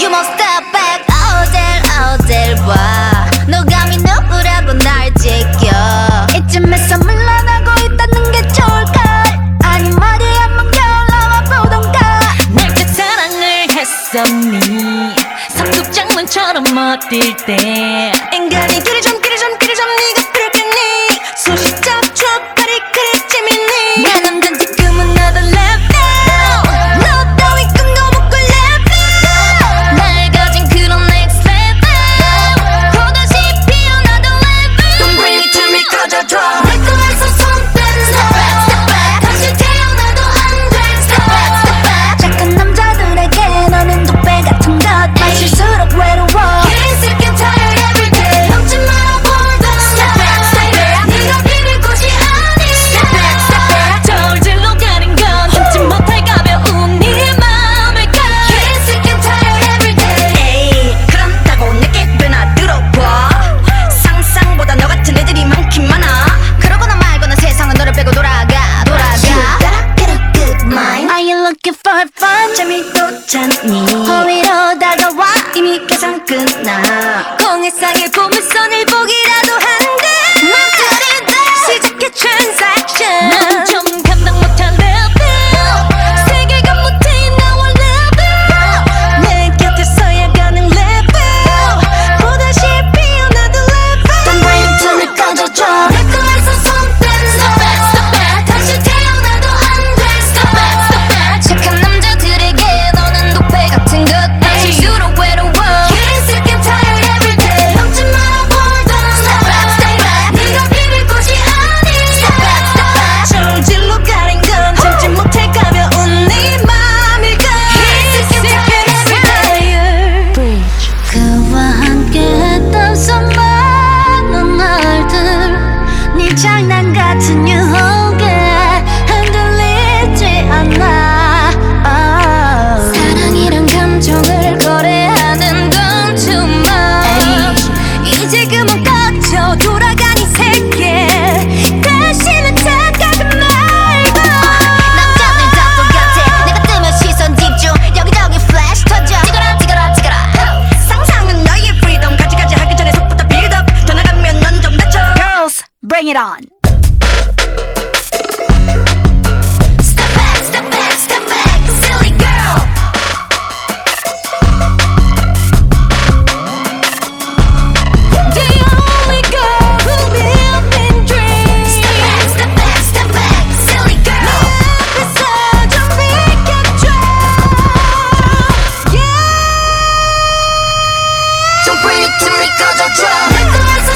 You must step back. 어딜 어딜 와. 너가 미 누구라고 날 지켜. 이쯤에서 물러나고 있다는 게 좋을까? 아니 말이 한번 겨울나와 보던가. 내게 사랑을 했었니? 석급장문처럼 어딜 때? 인간이 길을 좀 다쳐. Girls, bring it on. 빛이 미끄러져 내 거에서